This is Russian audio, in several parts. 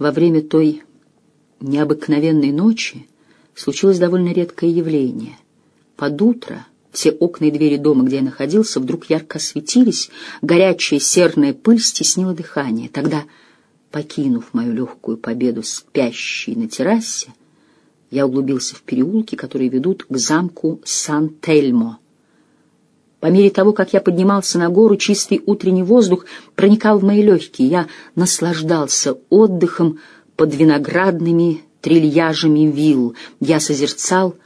Во время той необыкновенной ночи случилось довольно редкое явление. Под утро все окна и двери дома, где я находился, вдруг ярко осветились, горячая серная пыль стеснила дыхание. Тогда, покинув мою легкую победу спящей на террасе, я углубился в переулки, которые ведут к замку Сан-Тельмо. По мере того, как я поднимался на гору, чистый утренний воздух проникал в мои легкие. Я наслаждался отдыхом под виноградными трильяжами вилл. Я созерцал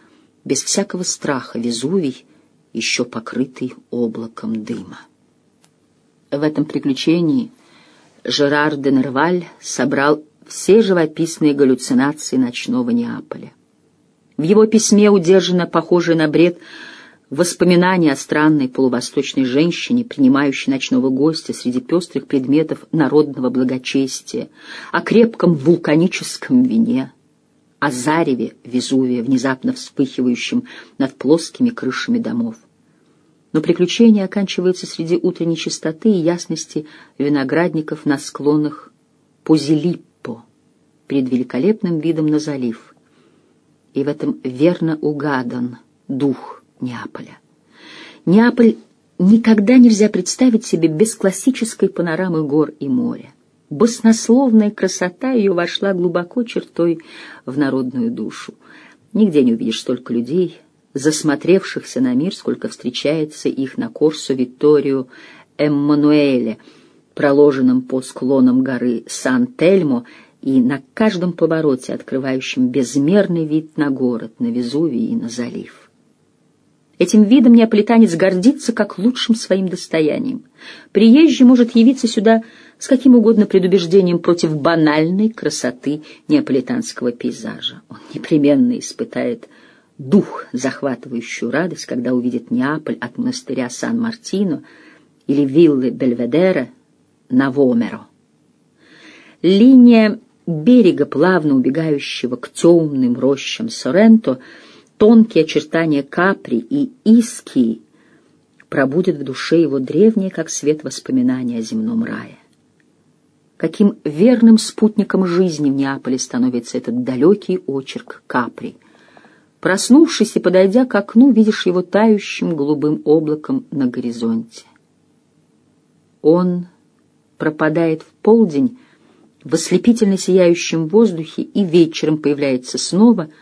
без всякого страха Везувий, еще покрытый облаком дыма. В этом приключении Жерар де Нерваль собрал все живописные галлюцинации ночного Неаполя. В его письме удержано похожее на бред воспоминание о странной полувосточной женщине, принимающей ночного гостя среди пестрых предметов народного благочестия, о крепком вулканическом вине, о зареве Везувия, внезапно вспыхивающем над плоскими крышами домов. Но приключение оканчивается среди утренней чистоты и ясности виноградников на склонах Позилиппо, перед великолепным видом на залив. И в этом верно угадан дух Неаполя. Неаполь никогда нельзя представить себе без классической панорамы гор и моря. Баснословная красота ее вошла глубоко чертой в народную душу. Нигде не увидишь столько людей, засмотревшихся на мир, сколько встречается их на Корсо Витторио Эммануэле, проложенном по склонам горы Сан-Тельмо и на каждом повороте открывающем безмерный вид на город, на Везувий и на залив. Этим видом неаполитанец гордится как лучшим своим достоянием. Приезжий может явиться сюда с каким угодно предубеждением против банальной красоты неаполитанского пейзажа. Он непременно испытает дух, захватывающую радость, когда увидит Неаполь от монастыря Сан-Мартино или виллы Бельведера на Вомеро. Линия берега, плавно убегающего к темным рощам Соренто — тонкие очертания Капри и Иски пробудет в душе его древнее, как свет воспоминания о земном рае. Каким верным спутником жизни в Неаполе становится этот далекий очерк Капри. Проснувшись и подойдя к окну, видишь его тающим голубым облаком на горизонте. Он пропадает в полдень в ослепительно сияющем воздухе и вечером появляется снова —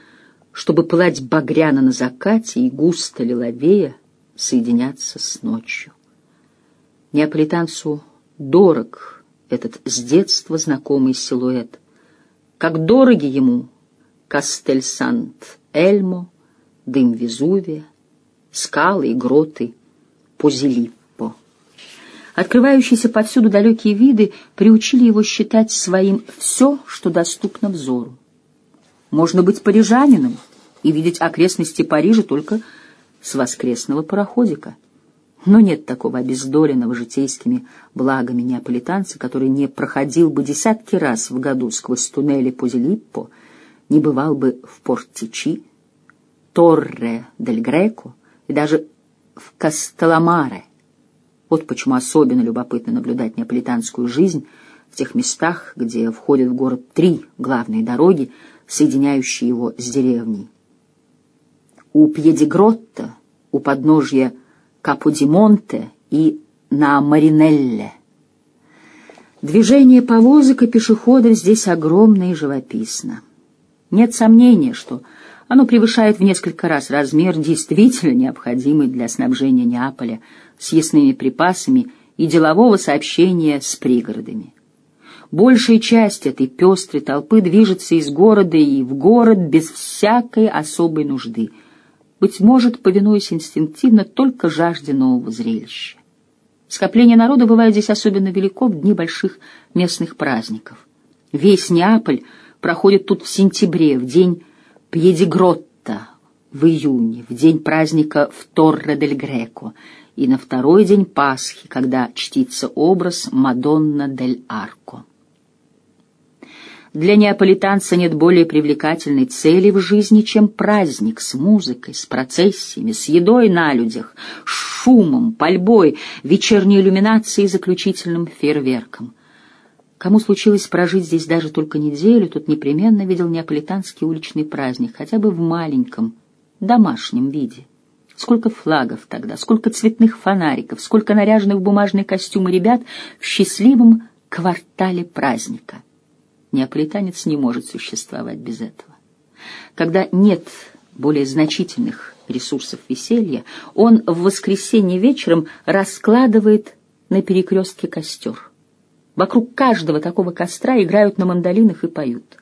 чтобы пылать багряно на закате и густо лиловея соединяться с ночью. Неаполитанцу дорог этот с детства знакомый силуэт, как дороги ему Кастель Сант-Эльмо, дым Везувия, скалы и гроты Позилиппо. Открывающиеся повсюду далекие виды приучили его считать своим все, что доступно взору. Можно быть парижанином и видеть окрестности Парижа только с воскресного пароходика. Но нет такого обездоленного житейскими благами неаполитанца, который не проходил бы десятки раз в году сквозь туннели Позилиппо, не бывал бы в Портичи, Торре дель Греко и даже в Кастеламаре. Вот почему особенно любопытно наблюдать неаполитанскую жизнь в тех местах, где входят в город три главные дороги, соединяющий его с деревней. У Пьедигротта, у подножья Каподимонте и на Маринелле. Движение повозок и пешеходов здесь огромно и живописно. Нет сомнения, что оно превышает в несколько раз размер, действительно необходимый для снабжения Неаполя съестными припасами и делового сообщения с пригородами. Большая часть этой пестрой толпы движется из города и в город без всякой особой нужды, быть может, повинуясь инстинктивно только жажде нового зрелища. Скопление народа бывает здесь особенно велико в дни больших местных праздников. Весь Неаполь проходит тут в сентябре, в день Пьедигротта, в июне, в день праздника в Торре-дель-Греко и на второй день Пасхи, когда чтится образ Мадонна дель Арко. Для неаполитанца нет более привлекательной цели в жизни, чем праздник с музыкой, с процессиями, с едой на людях, шумом, пальбой, вечерней иллюминацией и заключительным фейерверком. Кому случилось прожить здесь даже только неделю, тот непременно видел неаполитанский уличный праздник, хотя бы в маленьком, домашнем виде. Сколько флагов тогда, сколько цветных фонариков, сколько наряженных в бумажные костюмы ребят в счастливом квартале праздника. Неаполитанец не может существовать без этого. Когда нет более значительных ресурсов веселья, он в воскресенье вечером раскладывает на перекрестке костер. Вокруг каждого такого костра играют на мандолинах и поют.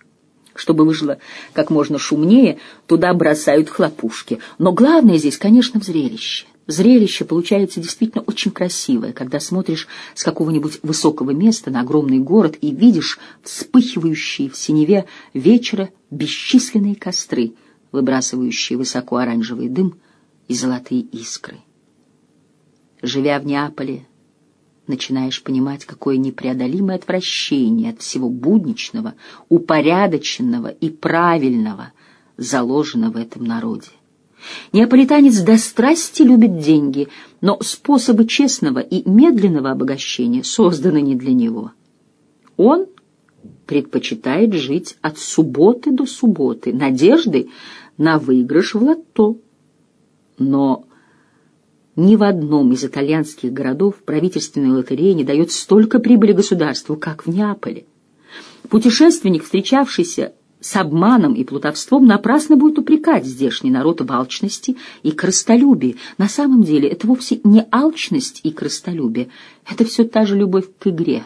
Чтобы вышло как можно шумнее, туда бросают хлопушки. Но главное здесь, конечно, в зрелище. Зрелище получается действительно очень красивое, когда смотришь с какого-нибудь высокого места на огромный город и видишь вспыхивающие в синеве вечера бесчисленные костры, выбрасывающие высоко оранжевый дым и золотые искры. Живя в Неаполе, начинаешь понимать, какое непреодолимое отвращение от всего будничного, упорядоченного и правильного заложено в этом народе. Неаполитанец до страсти любит деньги, но способы честного и медленного обогащения созданы не для него. Он предпочитает жить от субботы до субботы, надежды на выигрыш в лото. Но ни в одном из итальянских городов правительственная лотерея не дает столько прибыли государству, как в Неаполе. Путешественник, встречавшийся с обманом и плутовством, напрасно будет упрекать здешний народ в алчности и крыстолюбии. На самом деле это вовсе не алчность и крыстолюбие, это все та же любовь к игре.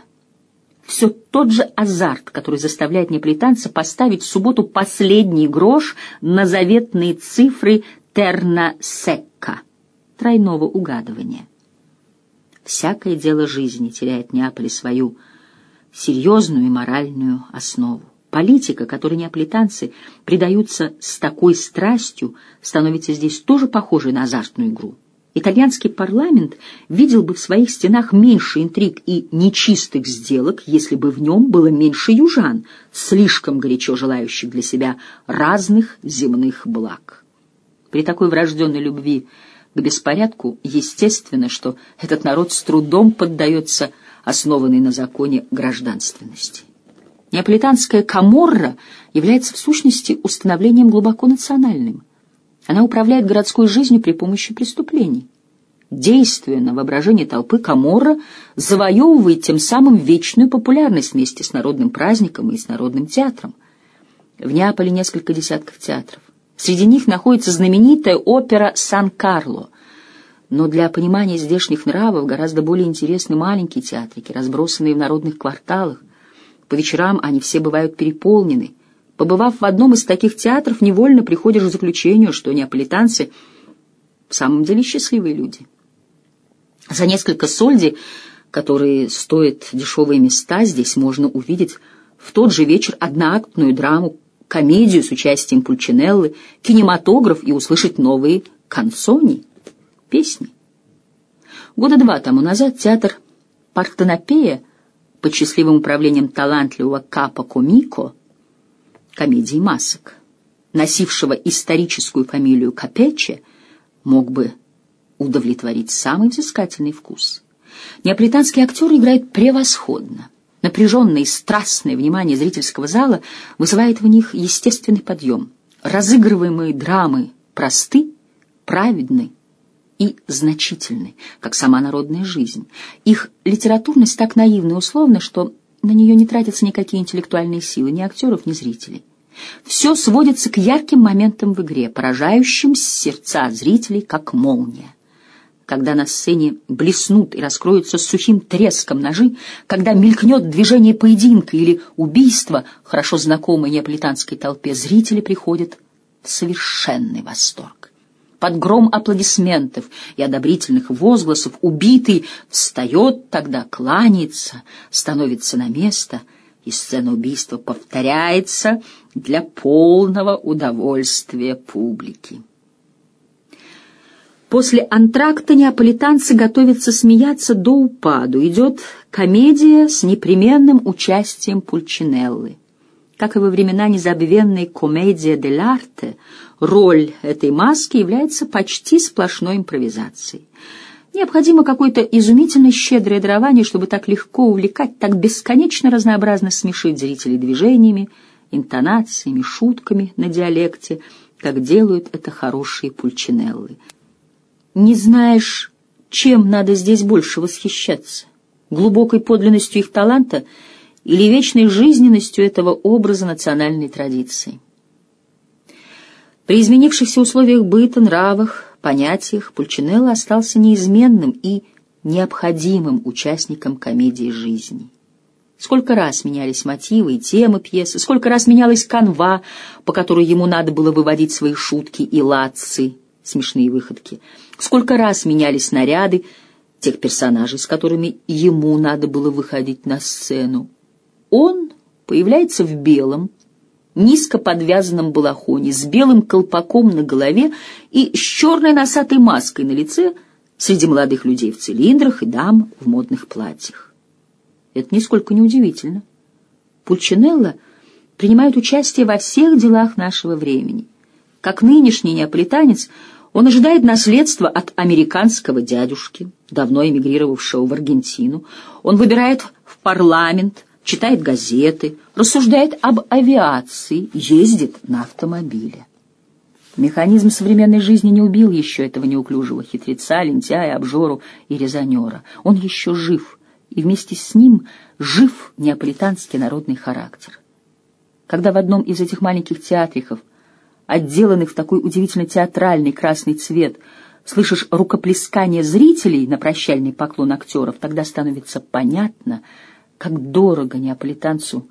Все тот же азарт, который заставляет неаполитанца поставить в субботу последний грош на заветные цифры терна секка тройного угадывания. Всякое дело жизни теряет Неаполе свою серьезную и моральную основу. Политика, которой неаполитанцы предаются с такой страстью, становится здесь тоже похожей на азартную игру. Итальянский парламент видел бы в своих стенах меньше интриг и нечистых сделок, если бы в нем было меньше южан, слишком горячо желающих для себя разных земных благ. При такой врожденной любви к беспорядку, естественно, что этот народ с трудом поддается основанной на законе гражданственности. Неаполитанская каморра является в сущности установлением глубоко национальным. Она управляет городской жизнью при помощи преступлений. Действуя на воображение толпы, каморра завоевывает тем самым вечную популярность вместе с народным праздником и с народным театром. В Неаполе несколько десятков театров. Среди них находится знаменитая опера «Сан-Карло». Но для понимания здешних нравов гораздо более интересны маленькие театрики, разбросанные в народных кварталах. По вечерам они все бывают переполнены. Побывав в одном из таких театров, невольно приходишь к заключению, что неаполитанцы в самом деле счастливые люди. За несколько сольди, которые стоят дешевые места, здесь можно увидеть в тот же вечер одноактную драму комедию с участием Пульчинеллы, кинематограф и услышать новые канцони, песни. Года два тому назад театр Партенопея под счастливым управлением талантливого Капа Комико комедии масок, носившего историческую фамилию Капече, мог бы удовлетворить самый взыскательный вкус. Неаполитанский актер играет превосходно. Напряженное и страстное внимание зрительского зала вызывает в них естественный подъем. Разыгрываемые драмы просты, праведны и значительны, как сама народная жизнь. Их литературность так наивна и условна, что на нее не тратятся никакие интеллектуальные силы, ни актеров, ни зрителей. Все сводится к ярким моментам в игре, поражающим сердца зрителей, как молния когда на сцене блеснут и раскроются сухим треском ножи, когда мелькнет движение поединка или убийства, хорошо знакомой неаполитанской толпе, зрители приходят в совершенный восторг. Под гром аплодисментов и одобрительных возгласов убитый встает тогда, кланяется, становится на место, и сцена убийства повторяется для полного удовольствия публики. После антракта неаполитанцы готовятся смеяться до упаду. Идет комедия с непременным участием Пульчинеллы. Как и во времена незабвенной комедия дель арте, роль этой маски является почти сплошной импровизацией. Необходимо какое-то изумительно щедрое дарование, чтобы так легко увлекать, так бесконечно разнообразно смешить зрителей движениями, интонациями, шутками на диалекте, как делают это хорошие пульчинеллы. Не знаешь, чем надо здесь больше восхищаться? Глубокой подлинностью их таланта или вечной жизненностью этого образа национальной традиции? При изменившихся условиях быта, нравах, понятиях Пульчинелло остался неизменным и необходимым участником комедии жизни. Сколько раз менялись мотивы и темы пьесы, сколько раз менялась канва, по которой ему надо было выводить свои шутки и латцы, смешные выходки, сколько раз менялись наряды тех персонажей, с которыми ему надо было выходить на сцену. Он появляется в белом, низко подвязанном балахоне, с белым колпаком на голове и с черной носатой маской на лице среди молодых людей в цилиндрах и дам в модных платьях. Это нисколько не удивительно. Пульчинелло принимает участие во всех делах нашего времени. Как нынешний неаполитанец, он ожидает наследства от американского дядюшки, давно эмигрировавшего в Аргентину. Он выбирает в парламент – читает газеты, рассуждает об авиации, ездит на автомобиле. Механизм современной жизни не убил еще этого неуклюжего хитреца, лентяя, обжору и резонера. Он еще жив, и вместе с ним жив неаполитанский народный характер. Когда в одном из этих маленьких театриков, отделанных в такой удивительно театральный красный цвет, слышишь рукоплескание зрителей на прощальный поклон актеров, тогда становится понятно — как дорого неаполитанцу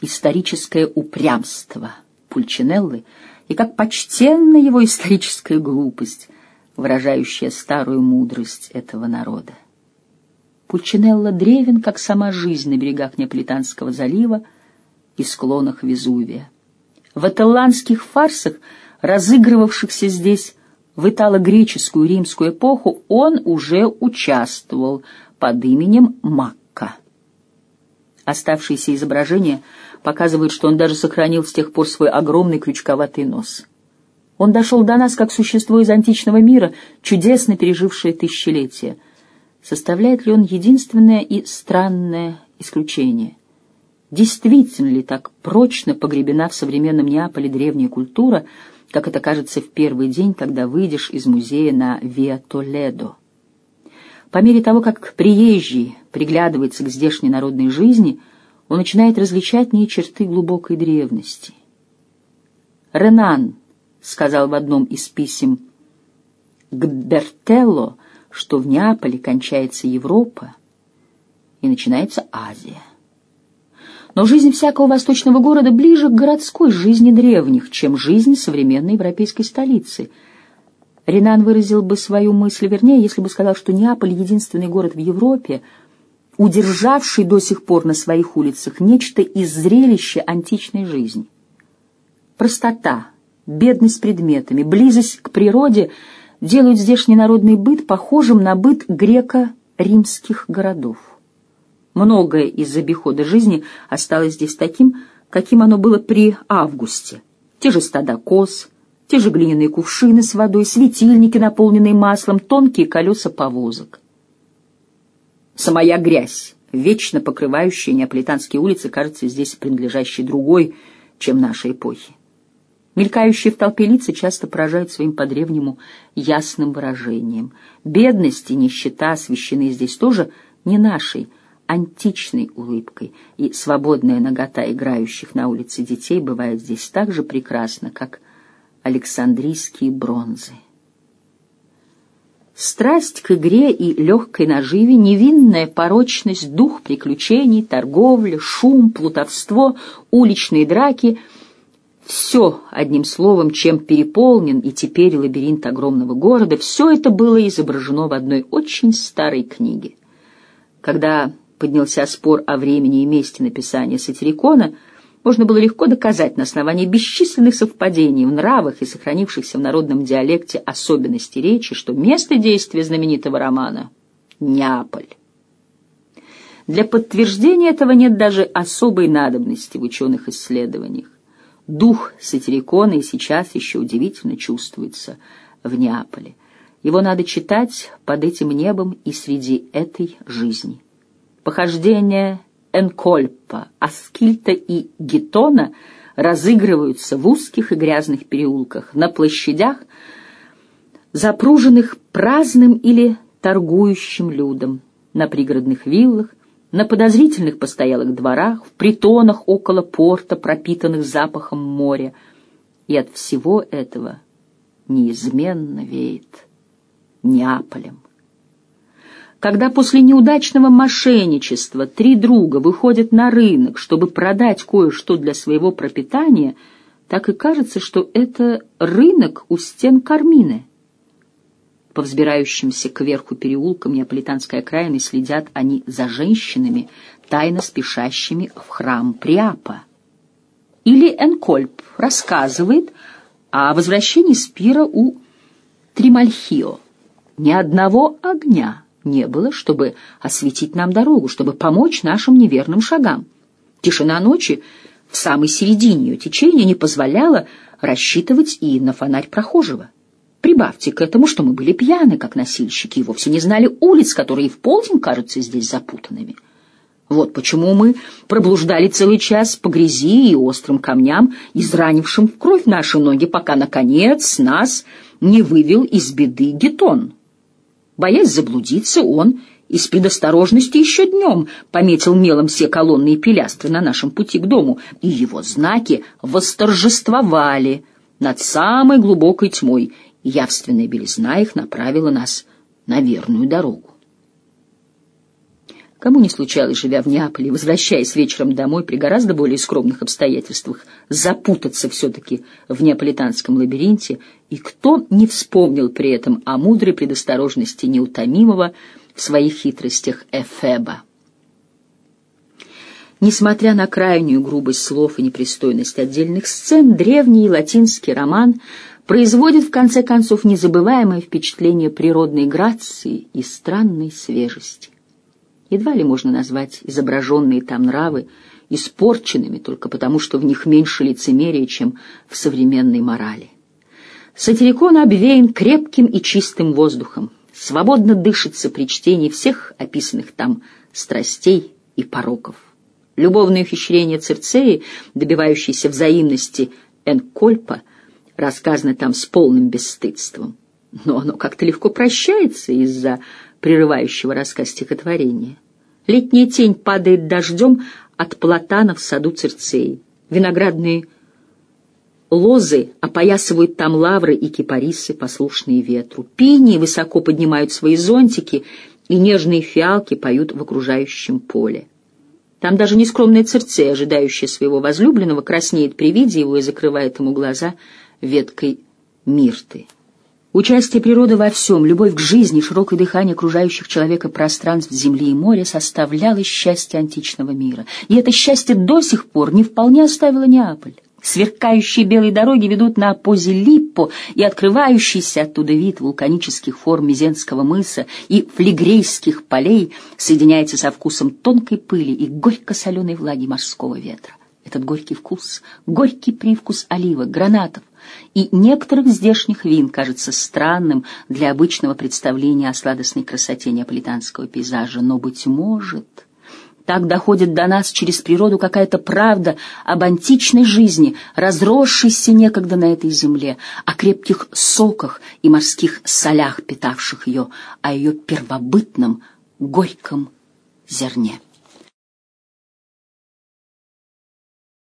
историческое упрямство Пульчинеллы и как почтенна его историческая глупость, выражающая старую мудрость этого народа. Пульчинелла древен, как сама жизнь на берегах Неаполитанского залива и склонах Везувия. В ателланских фарсах, разыгрывавшихся здесь в итало-греческую римскую эпоху, он уже участвовал под именем Макка. Оставшиеся изображения показывают, что он даже сохранил с тех пор свой огромный крючковатый нос. Он дошел до нас как существо из античного мира, чудесно пережившее тысячелетия. Составляет ли он единственное и странное исключение? Действительно ли так прочно погребена в современном Неаполе древняя культура, как это кажется в первый день, когда выйдешь из музея на Виа Толедо? По мере того, как приезжий приглядывается к здешней народной жизни, он начинает различать в ней черты глубокой древности. Ренан сказал в одном из писем к Бертелло, что в Неаполе кончается Европа и начинается Азия. Но жизнь всякого восточного города ближе к городской жизни древних, чем жизнь современной европейской столицы — Ренан выразил бы свою мысль вернее, если бы сказал, что Неаполь — единственный город в Европе, удержавший до сих пор на своих улицах нечто из зрелища античной жизни. Простота, бедность предметами, близость к природе делают здешний народный быт похожим на быт греко-римских городов. Многое из обихода жизни осталось здесь таким, каким оно было при Августе. Те же стада коз, те же глиняные кувшины с водой, светильники, наполненные маслом, тонкие колеса повозок. Самая грязь, вечно покрывающая неаполитанские улицы, кажется здесь принадлежащей другой, чем нашей эпохи. Мелькающие в толпе лица часто поражают своим по-древнему ясным выражением. Бедность и нищета освещены здесь тоже не нашей, античной улыбкой, и свободная нагота играющих на улице детей бывает здесь так же прекрасна, как Александрийские бронзы. Страсть к игре и легкой наживе, невинная порочность, дух приключений, торговля, шум, плутовство, уличные драки — все, одним словом, чем переполнен и теперь лабиринт огромного города, все это было изображено в одной очень старой книге. Когда поднялся спор о времени и месте написания сатирикона — можно было легко доказать на основании бесчисленных совпадений в нравах и сохранившихся в народном диалекте особенностей речи, что место действия знаменитого романа — Неаполь. Для подтверждения этого нет даже особой надобности в ученых исследованиях. Дух сатирикона и сейчас еще удивительно чувствуется в Неаполе. Его надо читать под этим небом и среди этой жизни. Похождения Энкольпа, Аскильта и Гетона разыгрываются в узких и грязных переулках, на площадях, запруженных праздным или торгующим людом, на пригородных виллах, на подозрительных постоялых дворах, в притонах около порта, пропитанных запахом моря. И от всего этого неизменно веет Неаполем. Когда после неудачного мошенничества три друга выходят на рынок, чтобы продать кое-что для своего пропитания, так и кажется, что это рынок у стен Кармины. По взбирающимся кверху переулкам неаполитанской окраины следят они за женщинами, тайно спешащими в храм Приапа. Или Энкольп рассказывает о возвращении Спира у Тримальхио. Ни одного огня не было, чтобы осветить нам дорогу, чтобы помочь нашим неверным шагам. Тишина ночи в самой середине ее течения не позволяла рассчитывать и на фонарь прохожего. Прибавьте к этому, что мы были пьяны, как носильщики, и вовсе не знали улиц, которые в полдень кажутся здесь запутанными. Вот почему мы проблуждали целый час по грязи и острым камням, изранившим в кровь наши ноги, пока, наконец, нас не вывел из беды Гетон. Боясь заблудиться, он из предосторожности еще днем пометил мелом все колонны и пилястры на нашем пути к дому, и его знаки восторжествовали над самой глубокой тьмой, явственная белизна их направила нас на верную дорогу. Кому не случалось, живя в Неаполе, возвращаясь вечером домой при гораздо более скромных обстоятельствах, запутаться все-таки в неаполитанском лабиринте, и кто не вспомнил при этом о мудрой предосторожности неутомимого в своих хитростях Эфеба. Несмотря на крайнюю грубость слов и непристойность отдельных сцен, древний латинский роман производит в конце концов незабываемое впечатление природной грации и странной свежести. Едва ли можно назвать изображенные там нравы испорченными только потому, что в них меньше лицемерия, чем в современной морали. Сатирикон обвеян крепким и чистым воздухом, свободно дышится при чтении всех описанных там страстей и пороков. Любовные ухищрения Церцеи, добивающиеся взаимности Энкольпа, рассказаны там с полным бесстыдством. Но оно как-то легко прощается из-за прерывающего рассказ стихотворения. Летняя тень падает дождем от платана в саду Церцеи. Виноградные лозы опоясывают там лавры и кипарисы, послушные ветру. Пинии высоко поднимают свои зонтики, и нежные фиалки поют в окружающем поле. Там даже нескромная Церцея, ожидающая своего возлюбленного, краснеет при виде его и закрывает ему глаза веткой мирты. Участие природы во всем, любовь к жизни, широкое дыхание окружающих человека пространств земли и моря составляло счастье античного мира. И это счастье до сих пор не вполне оставило Неаполь. Сверкающие белые дороги ведут на Позилиппо, и открывающийся оттуда вид вулканических форм Мизенского мыса и флегрейских полей соединяется со вкусом тонкой пыли и горько-соленой влаги морского ветра. Этот горький вкус, горький привкус оливок, гранатов, и некоторых здешних вин кажется странным для обычного представления о сладостной красоте неаполитанского пейзажа, но, быть может, так доходит до нас через природу какая-то правда об античной жизни, разросшейся некогда на этой земле, о крепких соках и морских солях, питавших ее, о ее первобытном горьком зерне.